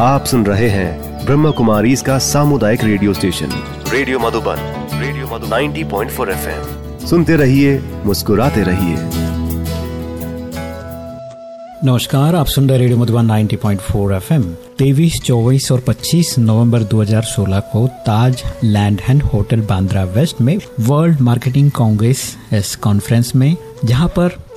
आप सुन रहे हैं ब्रह्म कुमारी इसका सामुदायिक radio station. Radio Madhuban radio Madhu 90.4 FM. सुनते रहिए मुस्कुराते रहिए। नमस्कार आप सुन रहे रेडियो मधुबन 90.4 एफएम। तेईस चौबीस और 25 नवंबर 2016 को Taj land end hotel Bandra west में वर्ल्ड मार्केटिंग कांग्रेस इस कॉन्फ्रेंस में जहाँ पर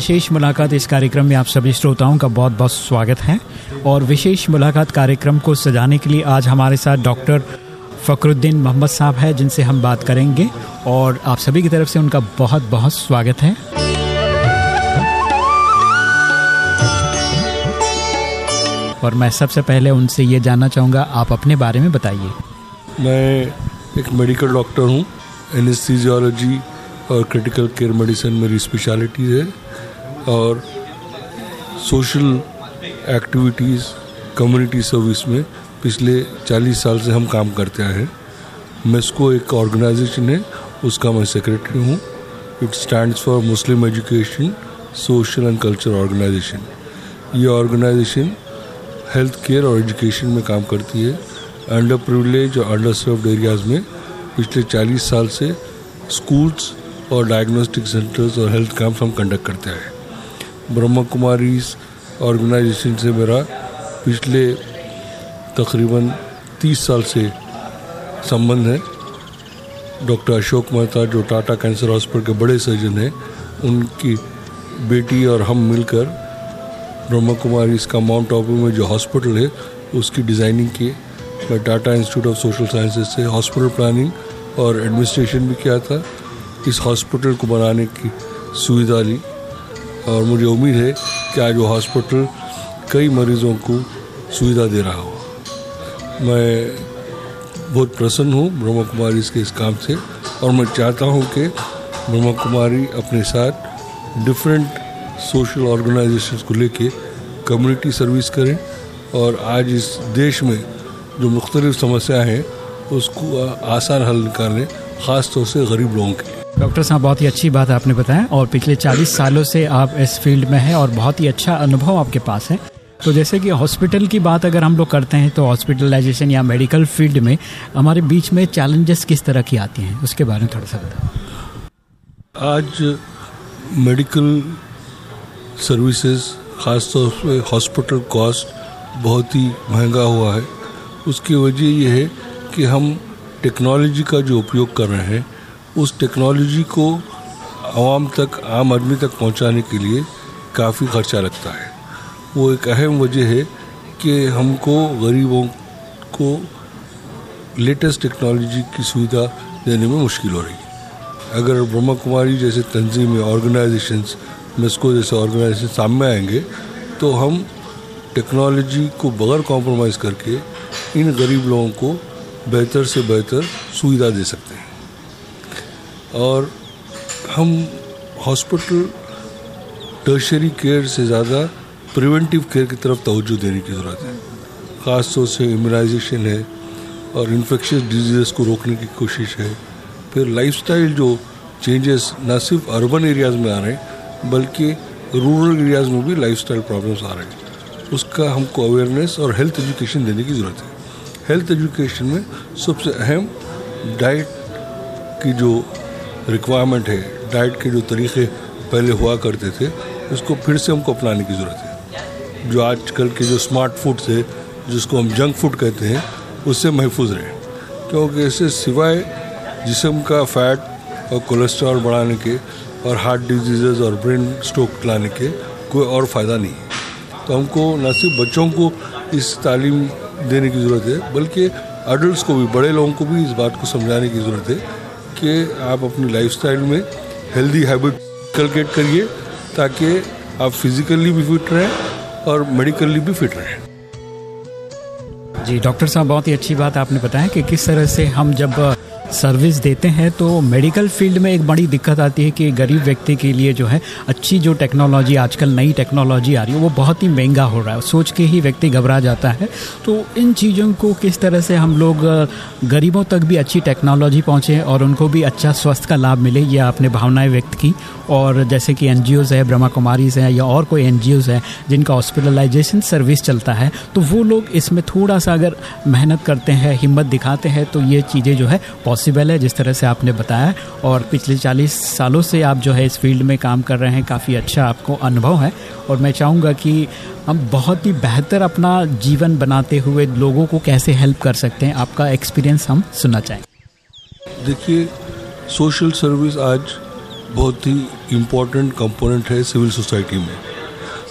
विशेष मुलाकात इस कार्यक्रम में आप सभी श्रोताओं का बहुत बहुत स्वागत है। और विशेष मुलाकात कार्यक्रम को सजाने के लिए आज हमारे साथ डॉक्टर फ़खरुद्दीन मोहम्मद साहब है, जिनसे हम बात करेंगे। और आप सभी की तरफ़ से उनका बहुत बहुत स्वागत है। और मैं सबसे पहले उनसे ये जानना चाहूँगा, आप अपने बारे में बताइए। मैं एक मेडिकल डॉक्टर हूँ एनेस्थीजियोलॉजी और क्रिटिकल केयर मेडिसिन मेरी स्पेशलिटी है। और सोशल एक्टिविटीज़ कम्युनिटी सर्विस में पिछले 40 साल से हम काम करते आए हैं। मेस्को एक ऑर्गेनाइजेशन है, उसका मैं सेक्रेटरी हूँ। It stands for Muslim education social and culture organisation ये ऑर्गेनाइजेशन हेल्थ केयर और एजुकेशन में काम करती है। अंडर प्रिवलेज और अंडर सर्व्ड एरियाज़ में पिछले 40 साल से स्कूल्स और डायग्नोस्टिक सेंटर्स और हेल्थ कैंप्स हम कंडक्ट करते हैं। ब्रह्मा कुमारी ऑर्गेनाइजेशन से मेरा पिछले तकरीबन 30 साल से संबंध है। डॉक्टर अशोक मेहता, जो टाटा कैंसर हॉस्पिटल के बड़े सर्जन हैं, उनकी बेटी और हम मिलकर ब्रह्मा कुमारी इसका माउंट आबू में जो हॉस्पिटल है, उसकी डिज़ाइनिंग की मैं Tata institute of social sciences से हॉस्पिटल प्लानिंग और एडमिनिस्ट्रेशन भी किया था। इस हॉस्पिटल को बनाने की सुविधा ली। और मुझे उम्मीद है कि आज वो हॉस्पिटल कई मरीजों को सुविधा दे रहा हो मैं बहुत प्रसन्न हूँ ब्रह्मा कुमारी के इस काम से और मैं चाहता हूँ कि ब्रह्मा कुमारी अपने साथ डिफरेंट सोशल ऑर्गेनाइजेशन को लेके कम्युनिटी सर्विस करें और आज इस देश में जो मुख्तलिफ़ समस्याएँ हैं, उसको आसान हल निकालें ख़ास तौर से गरीब लोगों के लिए। डॉक्टर साहब, बहुत ही अच्छी बात आपने बताया और पिछले 40 सालों से आप इस फ़ील्ड में हैं और बहुत ही अच्छा अनुभव आपके पास है। तो जैसे कि हॉस्पिटल की बात अगर हम लोग करते हैं तो हॉस्पिटलाइजेशन या मेडिकल फ़ील्ड में हमारे बीच में चैलेंजेस किस तरह की आती हैं, उसके बारे में थोड़ा सा बताओ। आज मेडिकल सर्विसेज़, ख़ासतौर पर हॉस्पिटल कॉस्ट बहुत ही महँगा हुआ है। उसकी वजह यह है कि हम टेक्नोलॉजी का जो उपयोग कर रहे हैं उस टेक्नोलॉजी को आवाम तक, आम आदमी तक पहुँचाने के लिए काफ़ी खर्चा लगता है। वो एक अहम वजह है कि हमको गरीबों को लेटेस्ट टेक्नोलॉजी की सुविधा देने में मुश्किल हो रही है। अगर ब्रह्मा कुमारी जैसे तंजीमें ऑर्गेनाइजेशंस, मेस्को जैसे ऑर्गेनाइजेशन सामने आएँगे तो हम टेक्नोलॉजी को बगैर कॉम्प्रोमाइज़ करके इन गरीब लोगों को बेहतर से बेहतर सुविधा दे सकते हैं। और हम हॉस्पिटल टर्शरी केयर से ज़्यादा प्रिवेंटिव केयर की तरफ़ तवज्जो देने की ज़रूरत है। ख़ास तौर से इम्यूनाइजेशन है और इन्फेक्शियस डिज़ीज़ को रोकने की कोशिश है। फिर लाइफस्टाइल जो चेंजेस न सिर्फ़ अर्बन एरियाज़ में आ रहे हैं, बल्कि रूरल एरियाज़ में भी लाइफस्टाइल प्रॉब्लम्स आ रहे हैं। उसका हमको अवेयरनेस और हेल्थ एजुकेशन देने की ज़रूरत है। हेल्थ एजुकेशन में सबसे अहम डाइट की जो रिक्वायरमेंट है। डाइट के जो तरीके पहले हुआ करते थे, उसको फिर से हमको अपनाने की ज़रूरत है। जो आजकल के जो स्मार्ट फूड्स है, जिसको हम जंक फ़ूड कहते हैं, उससे महफूज रहें। क्योंकि इससे सिवाय जिसम का फैट और कोलेस्ट्रॉल बढ़ाने के और हार्ट डिज़ीज़ और ब्रेन स्ट्रोक लाने के कोई और फ़ायदा नहीं है। तो हमको न सिर्फ़ बच्चों को इस तालीम देने की ज़रूरत है, बल्कि अडल्ट को भी, बड़े लोगों को भी इस बात को समझाने की ज़रूरत है कि आप अपनी लाइफस्टाइल में हेल्दी हैबिट कलकेट करिए ताकि आप फिजिकली भी फिट रहें और मेडिकली भी फिट रहें। जी डॉक्टर साहब, बहुत ही अच्छी बात आपने बताया कि किस तरह से हम जब सर्विस देते हैं तो मेडिकल फ़ील्ड में एक बड़ी दिक्कत आती है कि गरीब व्यक्ति के लिए जो है, अच्छी जो टेक्नोलॉजी, आजकल नई टेक्नोलॉजी आ रही है, वो बहुत ही महँगा हो रहा है। सोच के ही व्यक्ति घबरा जाता है। तो इन चीज़ों को किस तरह से हम लोग, गरीबों तक भी अच्छी टेक्नोलॉजी पहुँचे और उनको भी अच्छा स्वास्थ्य का लाभ मिले, ये आपने भावनाएँ व्यक्त की। और जैसे कि एन है, ब्रह्मा कुमारीज है, या और कोई एन है, जिनका हॉस्पिटलाइजेशन सर्विस चलता है तो वो लोग इसमें थोड़ा सा अगर मेहनत करते हैं, हिम्मत दिखाते हैं तो ये चीज़ें जो है पॉसिबल है, जिस तरह से आपने बताया। और पिछले 40 सालों से आप जो है इस फ़ील्ड में काम कर रहे हैं, काफ़ी अच्छा आपको अनुभव है। और मैं चाहूँगा कि हम बहुत ही बेहतर अपना जीवन बनाते हुए लोगों को कैसे हेल्प कर सकते हैं, आपका एक्सपीरियंस हम सुनना चाहेंगे। देखिए सोशल सर्विस आज बहुत ही इम्पोर्टेंट कंपोनेंट है सिविल सोसाइटी में।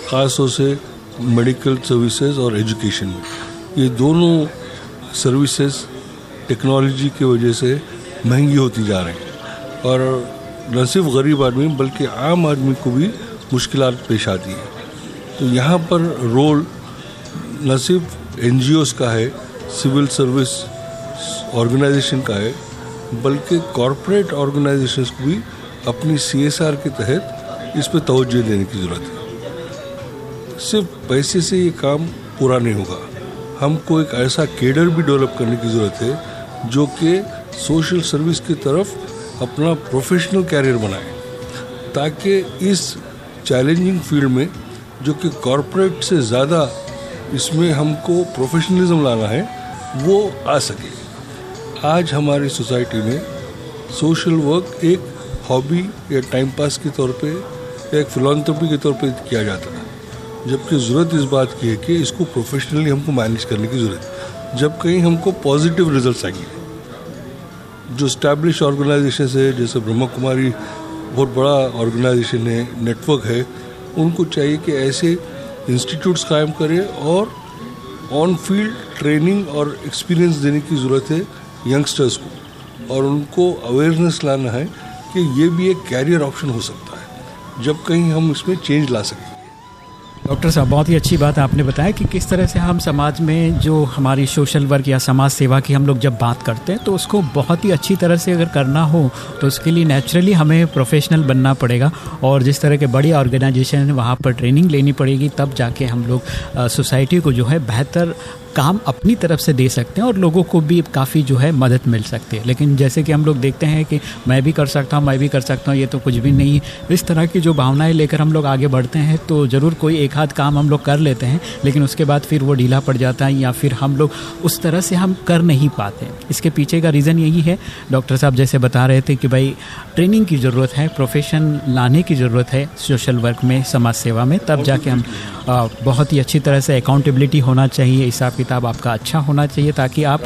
ख़ास तौर से मेडिकल सर्विसेज़ और एजुकेशन ये दोनों सर्विसेज़ टेक्नोलॉजी की वजह से महँगी होती जा रही हैं। और न सिर्फ़ गरीब आदमी, बल्कि आम आदमी को भी मुश्किल पेश आती है। तो यहाँ पर रोल न सिर्फ़ एन का है, सिविल सर्विस ऑर्गेनाइजेशन का है, बल्कि कॉरपोरेट ऑर्गेनाइजेशन को भी अपनी सी एस आर के तहत इस पर तोज्जो देने की ज़रूरत है। सिर्फ़ पैसे से ये काम पूरा नहीं होगा। हमको एक ऐसा केडर भी डेवलप करने की ज़रूरत है जो कि सोशल सर्विस की तरफ़ अपना प्रोफेशनल कैरियर बनाए, ताकि इस चैलेंजिंग फ़ील्ड में, जो कि कॉरपोरेट से ज़्यादा इसमें हमको प्रोफेशनलिज्म लाना है, वो आ सके। आज हमारी सोसाइटी में सोशल वर्क एक हॉबी या टाइम पास के तौर पे, या एक फिलोंथ्रपी के तौर पे किया जाता है जबकि ज़रूरत इस बात की है कि इसको प्रोफेशनली हमको मैनेज करने की ज़रूरत है। जब कहीं हमको पॉजिटिव रिजल्ट्स आएँगे। जो स्टैब्लिश ऑर्गेनाइजेशन है जैसे ब्रह्मा कुमारी, बहुत बड़ा ऑर्गेनाइजेशन है नेटवर्क है, उनको चाहिए कि ऐसे इंस्टीट्यूट्स कायम करें और ऑन फ़ील्ड ट्रेनिंग और एक्सपीरियंस देने की ज़रूरत है यंगस्टर्स को। और उनको अवेयरनेस लाना है कि ये भी एक कैरियर ऑप्शन हो सकता है, जब कहीं हम इसमें चेंज ला सकें। डॉक्टर साहब, बहुत ही अच्छी बात आपने बताया कि किस तरह से हम समाज में जो हमारी सोशल वर्क या समाज सेवा की हम लोग जब बात करते हैं तो उसको बहुत ही अच्छी तरह से अगर करना हो तो उसके लिए नेचुरली हमें प्रोफेशनल बनना पड़ेगा। और जिस तरह के बड़ी ऑर्गेनाइजेशन वहाँ पर ट्रेनिंग लेनी पड़ेगी, तब जाके हम लोग सोसाइटी को जो है बेहतर काम अपनी तरफ़ से दे सकते हैं और लोगों को भी काफ़ी जो है मदद मिल सकती है। लेकिन जैसे कि हम लोग देखते हैं कि मैं भी कर सकता हूँ मैं भी कर सकता हूँ ये तो कुछ भी नहीं है। इस तरह की जो भावनाएँ लेकर हम लोग आगे बढ़ते हैं तो ज़रूर कोई एक आध काम हम लोग कर लेते हैं लेकिन उसके बाद फिर वो ढीला पड़ जाता है या फिर हम लोग उस तरह से हम कर नहीं पाते इसके पीछे का रीज़न यही है डॉक्टर साहब जैसे बता रहे थे कि भाई ट्रेनिंग की ज़रूरत है प्रोफेशन लाने की ज़रूरत है सोशल वर्क में समाज सेवा में तब जाके हम बहुत ही अच्छी तरह से अकाउंटेबिलिटी होना चाहिए हिसाब किताब आपका अच्छा होना चाहिए ताकि आप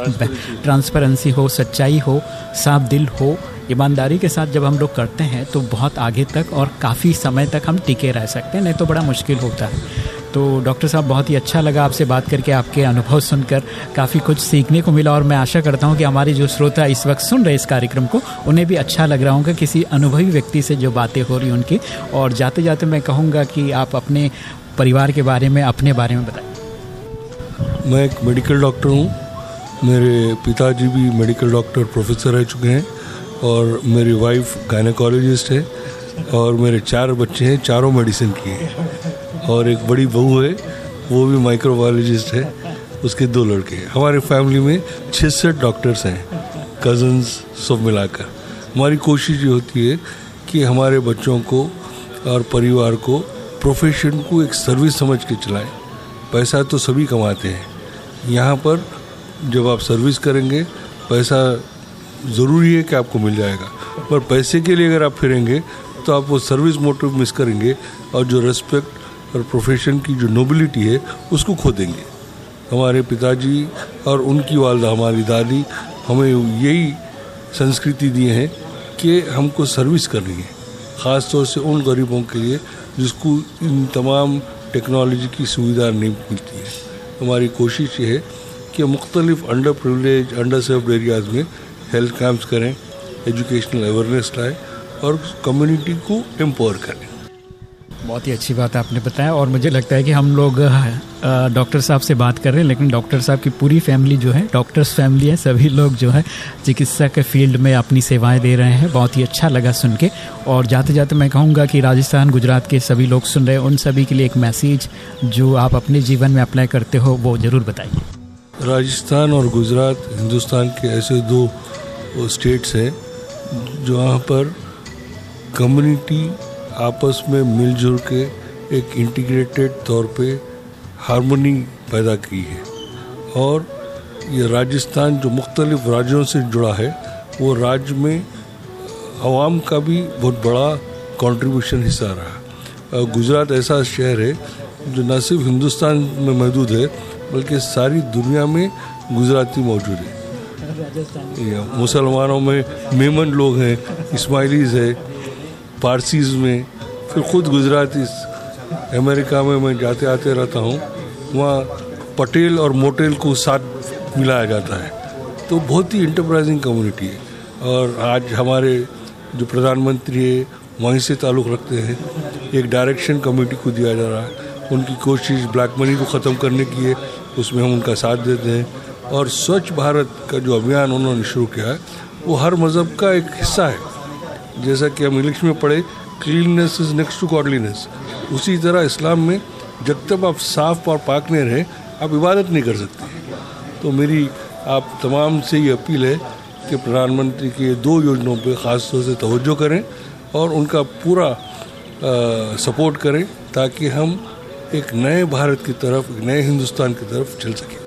ट्रांसपेरेंसी हो, सच्चाई हो, साफ़ दिल हो, ईमानदारी के साथ जब हम लोग करते हैं तो बहुत आगे तक और काफ़ी समय तक हम टिके रह सकते हैं, नहीं तो बड़ा मुश्किल होता है। तो डॉक्टर साहब, बहुत ही अच्छा लगा आपसे बात करके, आपके अनुभव सुनकर, काफ़ी कुछ सीखने को मिला और मैं आशा करता हूँ कि हमारे जो श्रोता इस वक्त सुन रहे इस कार्यक्रम को, उन्हें भी अच्छा लग रहा होगा किसी अनुभवी व्यक्ति से जो बातें हो रही उनकी। और जाते जाते मैं कहूँगा कि आप अपने परिवार के बारे में, अपने बारे में बताएँ। मैं एक मेडिकल डॉक्टर हूँ। मेरे पिताजी भी मेडिकल डॉक्टर प्रोफेसर रह चुके हैं और मेरी वाइफ गायनेकोलॉजिस्ट है और मेरे चार बच्चे हैं, चारों मेडिसिन की हैं। और एक बड़ी बहू है, वो भी माइक्रोबायोलॉजिस्ट है। उसके दो लड़के हैं। हमारे फैमिली में छिसठ डॉक्टर्स हैं कज़न्स सब मिलाकर। हमारी कोशिश ये होती है कि हमारे बच्चों को और परिवार को प्रोफेशन को एक सर्विस समझ के चलाएँ। पैसा तो सभी कमाते हैं। यहाँ पर जब आप सर्विस करेंगे, पैसा ज़रूरी है कि आपको मिल जाएगा। पर पैसे के लिए अगर आप फिरेंगे तो आप वो सर्विस मोटिव मिस करेंगे और जो रेस्पेक्ट और प्रोफेशन की जो नोबिलिटी है, उसको खो देंगे। हमारे पिताजी और उनकी वालदा, हमारी दादी हमें यही संस्कृति दिए हैं कि हमको सर्विस करनी है। ख़ास तौर से उन गरीबों के लिए जिसको इन तमाम टेक्नोलॉजी की सुविधा नहीं मिलती है। हमारी कोशिश ये है कि मुख्तलिफ़ under privilege under served areas में हेल्थ कैंप्स करें एजुकेशनल अवेयरनेस लाएँ और कम्युनिटी को एम्पावर करें। बहुत ही अच्छी बात आपने बताया और मुझे लगता है कि हम लोग डॉक्टर साहब से बात कर रहे हैं, लेकिन डॉक्टर साहब की पूरी फैमिली जो है, डॉक्टर्स फैमिली है, सभी लोग जो है चिकित्सा के फ़ील्ड में अपनी सेवाएँ दे रहे हैं। बहुत ही अच्छा लगा सुन के। और जाते जाते मैं कहूँगा कि राजस्थान, गुजरात के सभी लोग सुन रहे हैं, उन सभी के लिए एक मैसेज जो आप अपने जीवन में अप्लाई करते हो, वो ज़रूर बताइए। राजस्थान और गुजरात, हिंदुस्तान के ऐसे दो स्टेट्स हैं, जहाँ पर कम्युनिटी आपस में मिलजुल के एक इंटीग्रेटेड तौर पे हारमोनी पैदा की है। और ये राजस्थान जो मुख्तलिफ़ राज्यों से जुड़ा है, वो राज्य में आवाम का भी बहुत बड़ा कंट्रीब्यूशन हिस्सा रहा। गुजरात ऐसा शहर है, जो न सिर्फ़ हिंदुस्तान में मौजूद है, बल्कि सारी दुनिया में गुजराती मौजूद है। मुसलमानों में मेमन लोग हैं, इस्माइलीज है पारसीज में, फिर ख़ुद गुजराती अमेरिका में मैं जाते आते रहता हूँ, वहाँ पटेल और मोटेल को साथ मिलाया जाता है। तो बहुत ही इंटरप्राइजिंग कम्युनिटी है। और आज हमारे जो प्रधानमंत्री है, वहीं से ताल्लुक़ रखते हैं। एक डायरेक्शन कमेटी को दिया जा रहा है। उनकी कोशिश ब्लैक मनी को ख़त्म करने की है, उसमें हम उनका साथ देते हैं। और स्वच्छ भारत का जो अभियान उन्होंने शुरू किया है, वो हर मज़हब का एक हिस्सा है। जैसा कि हम इंग्लिश में पढ़े cleanliness is next to godliness उसी तरह इस्लाम में जब तक आप साफ़ और पाक नहीं रहे आप इबादत नहीं कर सकते। तो मेरी आप तमाम से ये अपील है कि प्रधानमंत्री की दो योजनाओं पर ख़ास तौर से तवज्जो करें और उनका पूरा आ, सपोर्ट करें ताकि हम एक नए भारत की तरफ़ एक नए हिंदुस्तान की तरफ़ चल सकें।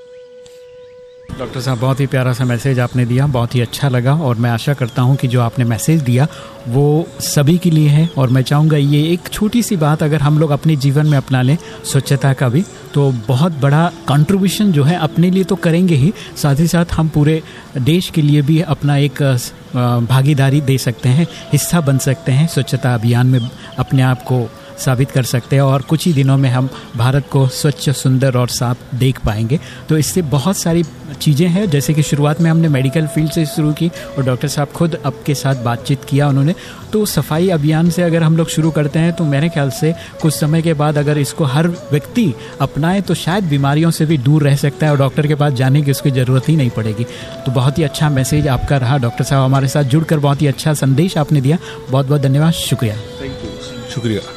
डॉक्टर साहब, बहुत ही प्यारा सा मैसेज आपने दिया, बहुत ही अच्छा लगा और मैं आशा करता हूँ कि जो आपने मैसेज दिया, वो सभी के लिए है और मैं चाहूँगा ये एक छोटी सी बात अगर हम लोग अपने जीवन में अपना लें, स्वच्छता का भी तो बहुत बड़ा कंट्रीब्यूशन जो है अपने लिए तो करेंगे ही, साथ ही साथ हम पूरे देश के लिए भी अपना एक भागीदारी दे सकते हैं, हिस्सा बन सकते हैं स्वच्छता अभियान में अपने आप को साबित कर सकते हैं और कुछ ही दिनों में हम भारत को स्वच्छ, सुंदर और साफ़ देख पाएँगे। तो इससे बहुत सारी चीज़ें हैं, जैसे कि शुरुआत में हमने मेडिकल फ़ील्ड से शुरू की और डॉक्टर साहब खुद आपके साथ बातचीत किया उन्होंने। तो सफ़ाई अभियान से अगर हम लोग शुरू करते हैं तो मेरे ख्याल से कुछ समय के बाद अगर इसको हर व्यक्ति अपनाए तो शायद बीमारियों से भी दूर रह सकता है और डॉक्टर के पास जाने की उसकी ज़रूरत ही नहीं पड़ेगी। तो बहुत ही अच्छा मैसेज आपका रहा डॉक्टर साहब हमारे साथ जुड़कर बहुत ही अच्छा संदेश आपने दिया। बहुत बहुत धन्यवाद, शुक्रिया। थैंक यू शुक्रिया।